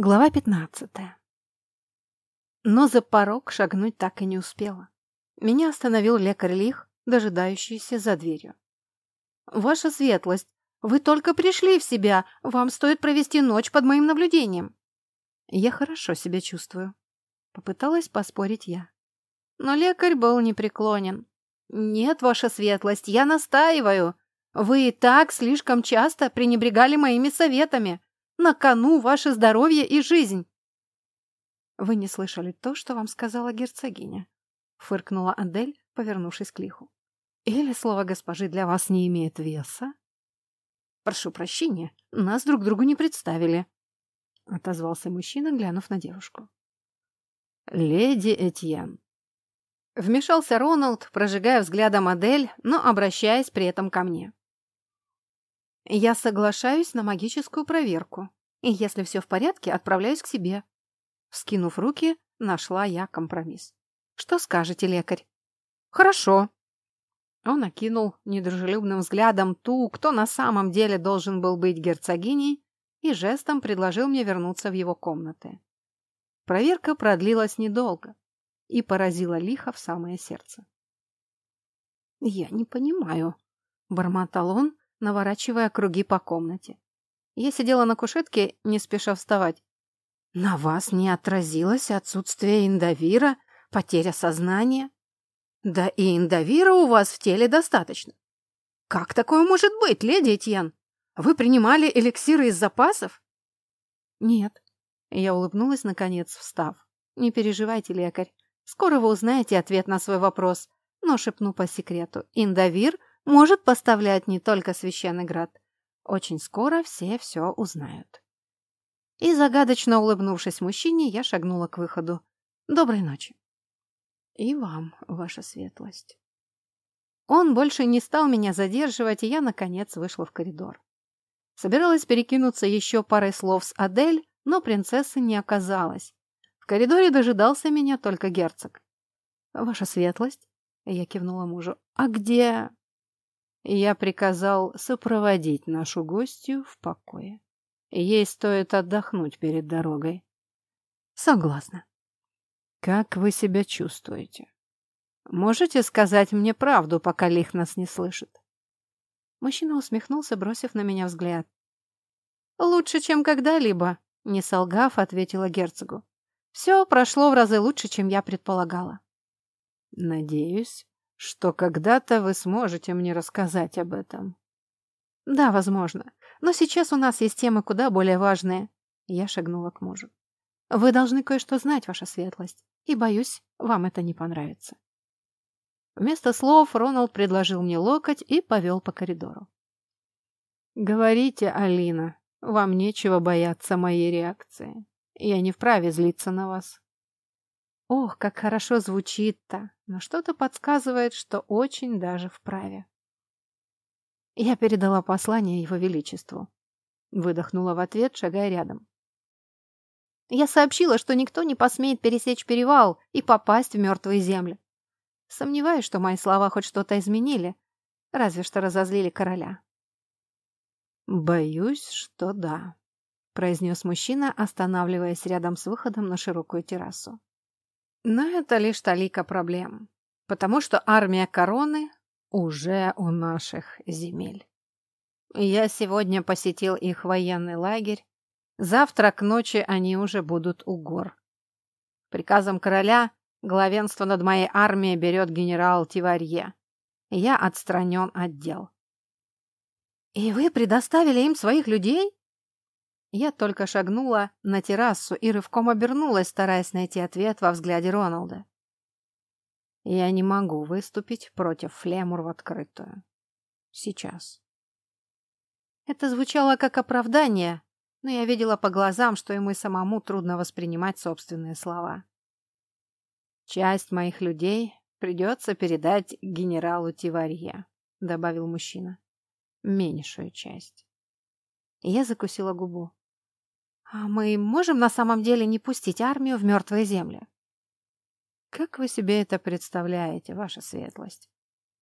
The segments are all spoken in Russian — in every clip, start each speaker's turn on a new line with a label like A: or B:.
A: Глава пятнадцатая. Но за порог шагнуть так и не успела. Меня остановил лекарь Лих, дожидающийся за дверью. «Ваша светлость, вы только пришли в себя, вам стоит провести ночь под моим наблюдением». «Я хорошо себя чувствую», — попыталась поспорить я. Но лекарь был непреклонен. «Нет, ваша светлость, я настаиваю. Вы и так слишком часто пренебрегали моими советами. На кону ваше здоровье и жизнь!» «Вы не слышали то, что вам сказала герцогиня?» — фыркнула Адель, повернувшись к лиху. «Или слово госпожи для вас не имеет веса?» «Прошу прощения, нас друг другу не представили», — отозвался мужчина, глянув на девушку. «Леди Этьен». Вмешался Роналд, прожигая взглядом Адель, но обращаясь при этом ко мне. Я соглашаюсь на магическую проверку. И если все в порядке, отправляюсь к себе. Вскинув руки, нашла я компромисс. Что скажете, лекарь? Хорошо. Он окинул недружелюбным взглядом ту, кто на самом деле должен был быть герцогиней, и жестом предложил мне вернуться в его комнаты. Проверка продлилась недолго и поразила лихо в самое сердце. «Я не понимаю», — бормотал он, наворачивая круги по комнате. Я сидела на кушетке, не спеша вставать. «На вас не отразилось отсутствие индовира, потеря сознания?» «Да и индовира у вас в теле достаточно». «Как такое может быть, леди Этьен? Вы принимали эликсиры из запасов?» «Нет». Я улыбнулась, наконец, встав. «Не переживайте, лекарь. Скоро вы узнаете ответ на свой вопрос. Но шепну по секрету. Индовир может поставлять не только священный град. Очень скоро все все узнают. И загадочно улыбнувшись мужчине, я шагнула к выходу. Доброй ночи. И вам, ваша светлость. Он больше не стал меня задерживать, и я, наконец, вышла в коридор. Собиралась перекинуться еще парой слов с Адель, но принцессы не оказалось. В коридоре дожидался меня только герцог. «Ваша светлость?» — я кивнула мужу. «А где...» я приказал сопроводить нашу гостью в покое. Ей стоит отдохнуть перед дорогой. Согласна. Как вы себя чувствуете? Можете сказать мне правду, пока Лих нас не слышит? Мужчина усмехнулся, бросив на меня взгляд. «Лучше, чем когда-либо», — не солгав, ответила герцогу. «Все прошло в разы лучше, чем я предполагала». «Надеюсь, что когда-то вы сможете мне рассказать об этом. Да, возможно. Но сейчас у нас есть темы куда более важные. Я шагнула к мужу. Вы должны кое-что знать, ваша светлость. И, боюсь, вам это не понравится. Вместо слов Роналд предложил мне локоть и повел по коридору. «Говорите, Алина, вам нечего бояться моей реакции. Я не вправе злиться на вас. Ох, как хорошо звучит-то, но что-то подсказывает, что очень даже вправе. Я передала послание его величеству. Выдохнула в ответ, шагая рядом. Я сообщила, что никто не посмеет пересечь перевал и попасть в мертвые земли. Сомневаюсь, что мои слова хоть что-то изменили, разве что разозлили короля. «Боюсь, что да», — произнес мужчина, останавливаясь рядом с выходом на широкую террасу. Но это лишь талика проблем, потому что армия короны уже у наших земель. Я сегодня посетил их военный лагерь, завтра к ночи они уже будут у гор. Приказом короля главенство над моей армией берет генерал Тиварье. Я отстранен от дел. «И вы предоставили им своих людей?» Я только шагнула на террасу и рывком обернулась, стараясь найти ответ во взгляде Роналда. Я не могу выступить против Флемур в открытую. Сейчас. Это звучало как оправдание, но я видела по глазам, что ему и самому трудно воспринимать собственные слова. «Часть моих людей придется передать генералу Тиварье», — добавил мужчина. «Меньшую часть». Я закусила губу. А мы можем на самом деле не пустить армию в мертвые земли? Как вы себе это представляете, ваша светлость?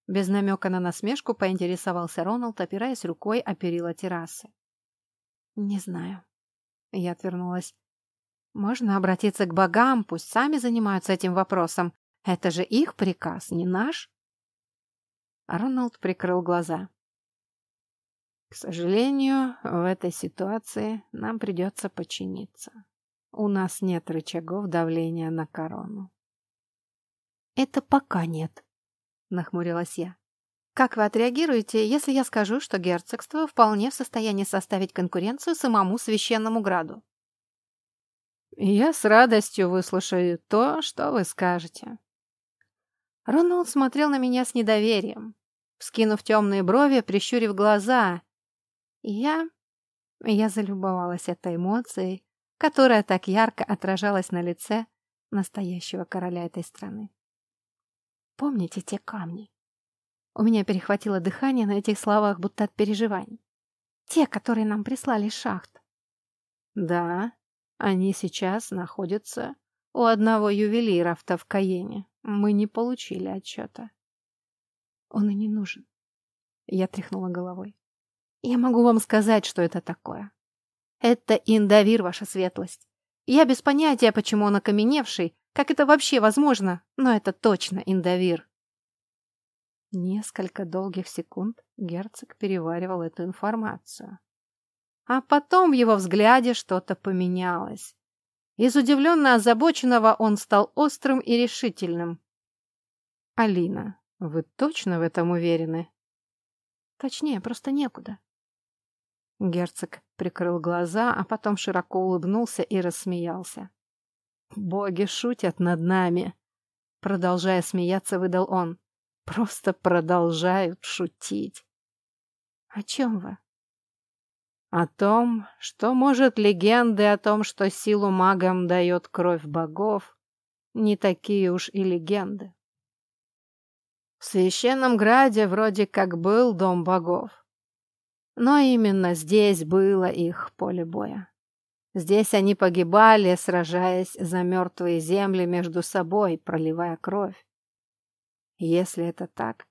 A: Без намека на насмешку поинтересовался Роналд, опираясь рукой о перила террасы. Не знаю. Я отвернулась. Можно обратиться к богам, пусть сами занимаются этим вопросом. Это же их приказ, не наш. Роналд прикрыл глаза. К сожалению, в этой ситуации нам придется подчиниться. У нас нет рычагов давления на корону. Это пока нет, нахмурилась я. Как вы отреагируете, если я скажу, что герцогство вполне в состоянии составить конкуренцию самому священному граду? Я с радостью выслушаю то, что вы скажете. Роналд смотрел на меня с недоверием, вскинув темные брови, прищурив глаза. Я... Я залюбовалась этой эмоцией, которая так ярко отражалась на лице настоящего короля этой страны. Помните те камни? У меня перехватило дыхание на этих словах, будто от переживаний. Те, которые нам прислали шахт. Да, они сейчас находятся у одного ювелира в Тавкаене. Мы не получили отчета. Он и не нужен. Я тряхнула головой. Я могу вам сказать, что это такое. Это индавир, ваша светлость. Я без понятия, почему он окаменевший, как это вообще возможно, но это точно индавир. Несколько долгих секунд герцог переваривал эту информацию. А потом в его взгляде что-то поменялось. Из удивленно озабоченного он стал острым и решительным. «Алина, вы точно в этом уверены?» «Точнее, просто некуда». Герцог прикрыл глаза, а потом широко улыбнулся и рассмеялся. «Боги шутят над нами!» Продолжая смеяться, выдал он. Просто продолжают шутить. О чем вы? О том, что, может, легенды о том, что силу магам дает кровь богов, не такие уж и легенды. В священном граде вроде как был дом богов. Но именно здесь было их поле боя. Здесь они погибали, сражаясь за мертвые земли между собой, проливая кровь. Если это так,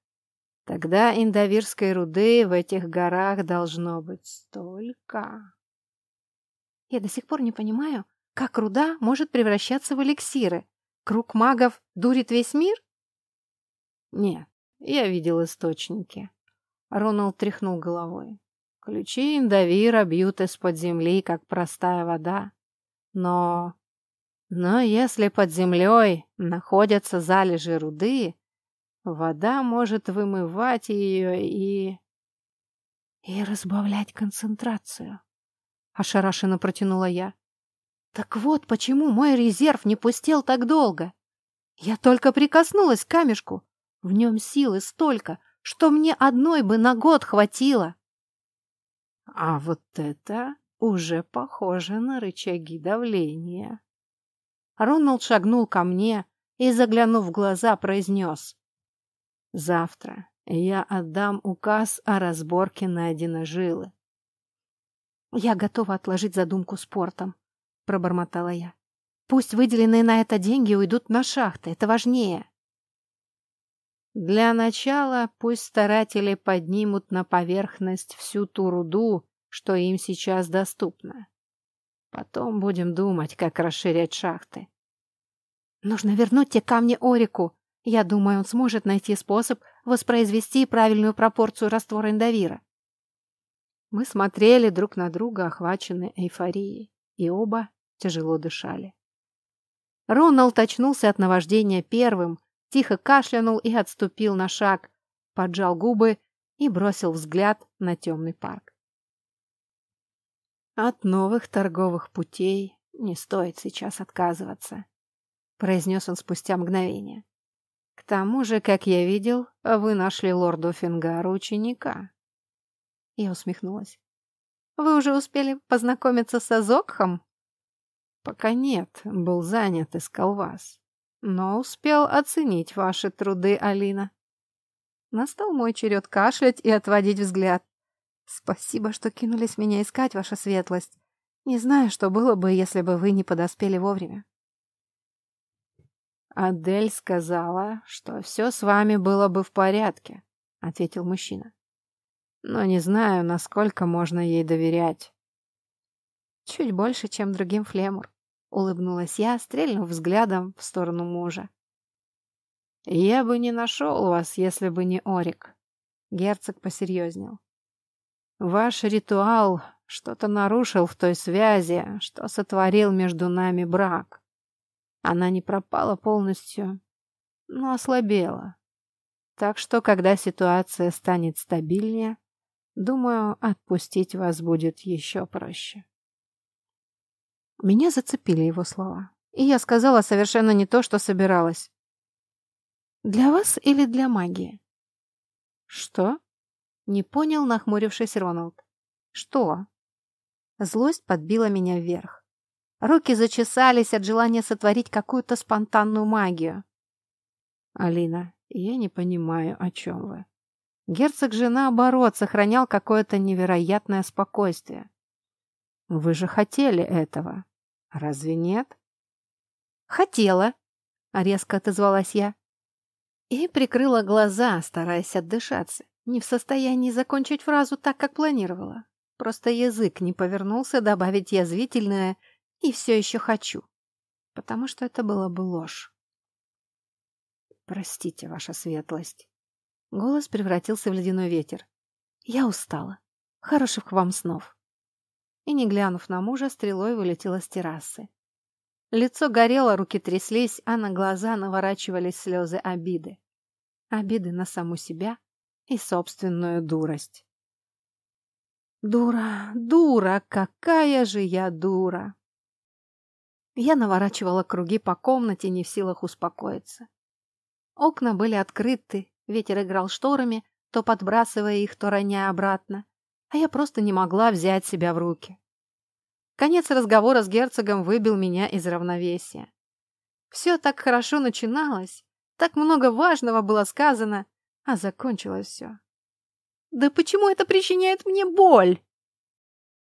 A: тогда индовирской руды в этих горах должно быть столько. Я до сих пор не понимаю, как руда может превращаться в эликсиры. Круг магов дурит весь мир? Нет, я видел источники. Роналд тряхнул головой. Ключи индовира бьют из-под земли, как простая вода. Но... Но если под землей находятся залежи руды, Вода может вымывать ее и... И разбавлять концентрацию. Ошарашенно протянула я. Так вот, почему мой резерв не пустел так долго. Я только прикоснулась к камешку. В нем силы столько, что мне одной бы на год хватило. А вот это уже похоже на рычаги давления. Роналд шагнул ко мне и, заглянув в глаза, произнес. Завтра я отдам указ о разборке найденной жилы. Я готова отложить задумку спортом, пробормотала я. Пусть выделенные на это деньги уйдут на шахты, это важнее. Для начала пусть старатели поднимут на поверхность всю ту руду, что им сейчас доступно. Потом будем думать, как расширять шахты. Нужно вернуть те камни Орику, я думаю, он сможет найти способ воспроизвести правильную пропорцию раствора индовира. Мы смотрели друг на друга, охваченные эйфорией, и оба тяжело дышали. Роналд очнулся от наваждения первым, тихо кашлянул и отступил на шаг, поджал губы и бросил взгляд на темный парк. «От новых торговых путей не стоит сейчас отказываться», — произнес он спустя мгновение. К тому же, как я видел, вы нашли лорду Фингару ученика. Я усмехнулась. Вы уже успели познакомиться с Азокхом? Пока нет, был занят, искал вас. Но успел оценить ваши труды, Алина. Настал мой черед кашлять и отводить взгляд. Спасибо, что кинулись меня искать, ваша светлость. Не знаю, что было бы, если бы вы не подоспели вовремя. «Адель сказала, что все с вами было бы в порядке», — ответил мужчина. «Но не знаю, насколько можно ей доверять». «Чуть больше, чем другим Флемур», — улыбнулась я, стрельнув взглядом в сторону мужа. «Я бы не нашел вас, если бы не Орик», — герцог посерьезнел. «Ваш ритуал что-то нарушил в той связи, что сотворил между нами брак. Она не пропала полностью, но ослабела. Так что, когда ситуация станет стабильнее, думаю, отпустить вас будет еще проще». Меня зацепили его слова, и я сказала совершенно не то, что собиралась. «Для вас или для магии?» «Что?» — не понял, нахмурившись Роналд. «Что?» Злость подбила меня вверх. Руки зачесались от желания сотворить какую-то спонтанную магию. «Алина, я не понимаю, о чем вы». Герцог же, наоборот, сохранял какое-то невероятное спокойствие. «Вы же хотели этого. Разве нет?» «Хотела», — резко отозвалась я. И прикрыла глаза, стараясь отдышаться. Не в состоянии закончить фразу так, как планировала. Просто язык не повернулся добавить язвительное «и все еще хочу», потому что это было бы ложь. «Простите, ваша светлость». Голос превратился в ледяной ветер. «Я устала. Хороших вам снов». И, не глянув на мужа, стрелой вылетела с террасы. Лицо горело, руки тряслись, а на глаза наворачивались слезы обиды. Обиды на саму себя и собственную дурость. Дура, дура, какая же я дура! Я наворачивала круги по комнате, не в силах успокоиться. Окна были открыты, ветер играл шторами, то подбрасывая их, то роняя обратно, а я просто не могла взять себя в руки. Конец разговора с герцогом выбил меня из равновесия. Все так хорошо начиналось, так много важного было сказано, а закончилось все да почему это причиняет мне боль?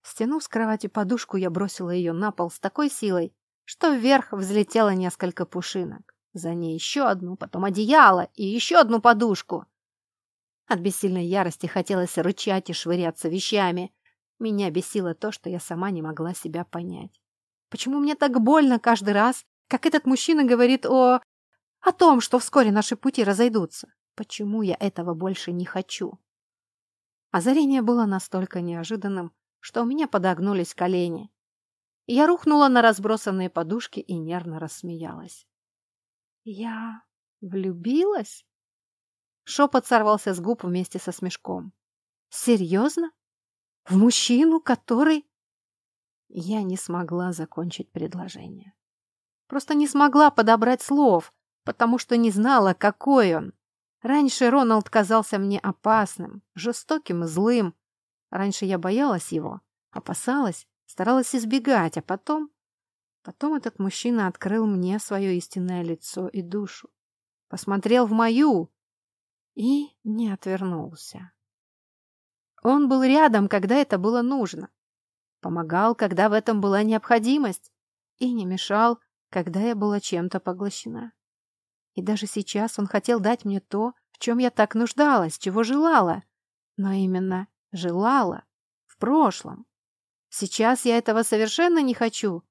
A: Стянув с кровати подушку, я бросила ее на пол с такой силой, что вверх взлетело несколько пушинок. За ней еще одну, потом одеяло и еще одну подушку. От бессильной ярости хотелось рычать и швыряться вещами. Меня бесило то, что я сама не могла себя понять. Почему мне так больно каждый раз, как этот мужчина говорит о... о том, что вскоре наши пути разойдутся? Почему я этого больше не хочу? Озарение было настолько неожиданным, что у меня подогнулись колени. Я рухнула на разбросанные подушки и нервно рассмеялась. «Я влюбилась?» Шепот сорвался с губ вместе со смешком. «Серьезно? В мужчину, который...» Я не смогла закончить предложение. Просто не смогла подобрать слов, потому что не знала, какой он. Раньше Роналд казался мне опасным, жестоким и злым. Раньше я боялась его, опасалась, старалась избегать, а потом... Потом этот мужчина открыл мне свое истинное лицо и душу. Посмотрел в мою и не отвернулся. Он был рядом, когда это было нужно. Помогал, когда в этом была необходимость. И не мешал, когда я была чем-то поглощена. И даже сейчас он хотел дать мне то, в чем я так нуждалась, чего желала. Но именно желала. В прошлом. Сейчас я этого совершенно не хочу.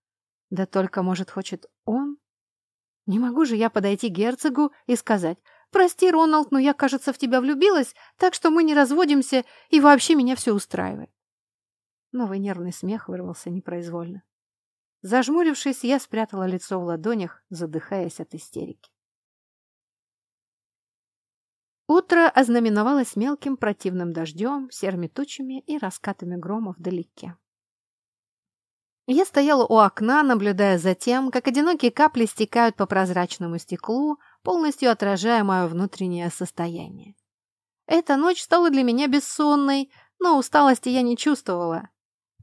A: Да только, может, хочет он? Не могу же я подойти к герцогу и сказать, «Прости, Роналд, но я, кажется, в тебя влюбилась, так что мы не разводимся, и вообще меня все устраивает». Новый нервный смех вырвался непроизвольно. Зажмурившись, я спрятала лицо в ладонях, задыхаясь от истерики. Утро ознаменовалось мелким противным дождем, серыми тучами и раскатами грома вдалеке. Я стояла у окна, наблюдая за тем, как одинокие капли стекают по прозрачному стеклу, полностью отражая мое внутреннее состояние. Эта ночь стала для меня бессонной, но усталости я не чувствовала.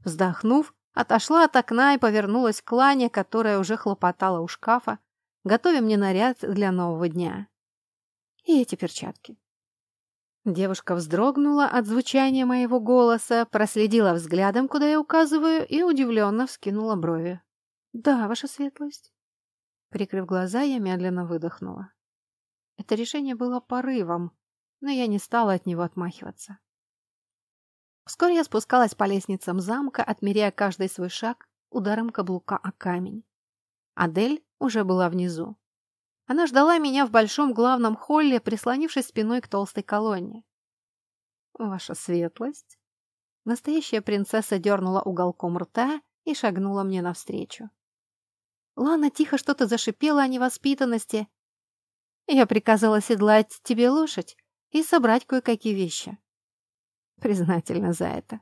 A: Вздохнув, отошла от окна и повернулась к Лане, которая уже хлопотала у шкафа, готовя мне наряд для нового дня и эти перчатки. Девушка вздрогнула от звучания моего голоса, проследила взглядом, куда я указываю, и удивленно вскинула брови. «Да, ваша светлость». Прикрыв глаза, я медленно выдохнула. Это решение было порывом, но я не стала от него отмахиваться. Вскоре я спускалась по лестницам замка, отмеряя каждый свой шаг ударом каблука о камень. Адель уже была внизу. Она ждала меня в большом главном холле, прислонившись спиной к толстой колонне. «Ваша светлость?» Настоящая принцесса дернула уголком рта и шагнула мне навстречу. Лана тихо что-то зашипела о невоспитанности. Я приказала седлать тебе лошадь и собрать кое-какие вещи. Признательна за это.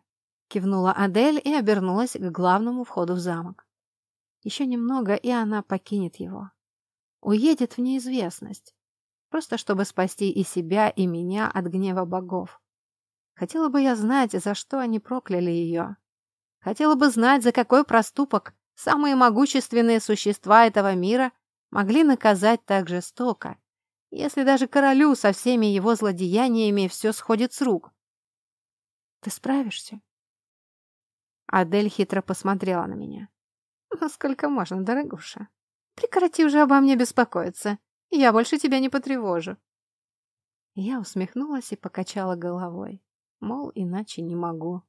A: Кивнула Адель и обернулась к главному входу в замок. Еще немного, и она покинет его. Уедет в неизвестность. Просто чтобы спасти и себя, и меня от гнева богов. Хотела бы я знать, за что они прокляли ее. Хотела бы знать, за какой проступок самые могущественные существа этого мира могли наказать так жестоко, если даже королю со всеми его злодеяниями все сходит с рук. Ты справишься? Адель хитро посмотрела на меня. «Ну, сколько можно, дорогуша? Прекрати уже обо мне беспокоиться. Я больше тебя не потревожу». Я усмехнулась и покачала головой. Мол, иначе не могу.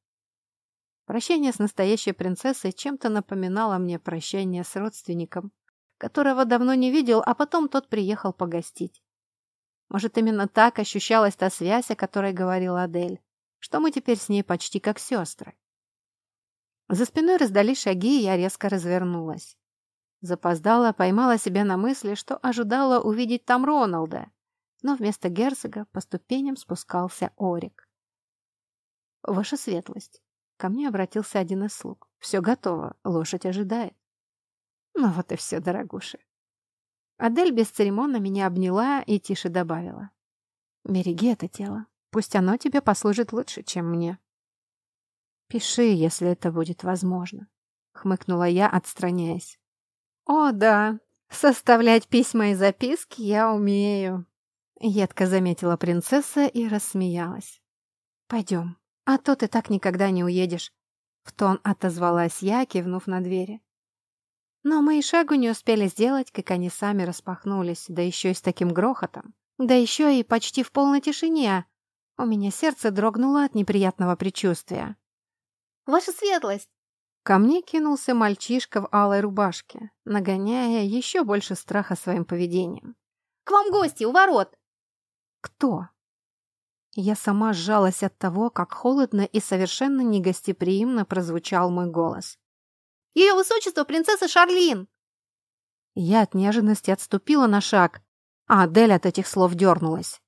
A: Прощение с настоящей принцессой чем-то напоминало мне прощание с родственником, которого давно не видел, а потом тот приехал погостить. Может, именно так ощущалась та связь, о которой говорила Адель, что мы теперь с ней почти как сестры. За спиной раздались шаги, и я резко развернулась. Запоздала, поймала себя на мысли, что ожидала увидеть там Роналда, но вместо герцога по ступеням спускался Орик. «Ваша светлость!» Ко мне обратился один из слуг. «Все готово, лошадь ожидает». «Ну вот и все, дорогуша». Адель бесцеремонно меня обняла и тише добавила. «Береги это тело. Пусть оно тебе послужит лучше, чем мне». «Пиши, если это будет возможно», — хмыкнула я, отстраняясь. «О, да, составлять письма и записки я умею», — едко заметила принцесса и рассмеялась. «Пойдем, а то ты так никогда не уедешь», — в тон отозвалась я, кивнув на двери. Но мы и шагу не успели сделать, как они сами распахнулись, да еще и с таким грохотом. Да еще и почти в полной тишине. У меня сердце дрогнуло от неприятного предчувствия.
B: Ваша светлость!»
A: Ко мне кинулся мальчишка в алой рубашке, нагоняя еще больше страха своим поведением.
B: «К вам гости у ворот!»
A: «Кто?» Я сама сжалась от того, как холодно и совершенно негостеприимно прозвучал мой голос.
B: «Ее высочество принцесса Шарлин!»
A: Я от неожиданности отступила на шаг, а Адель от этих слов дернулась.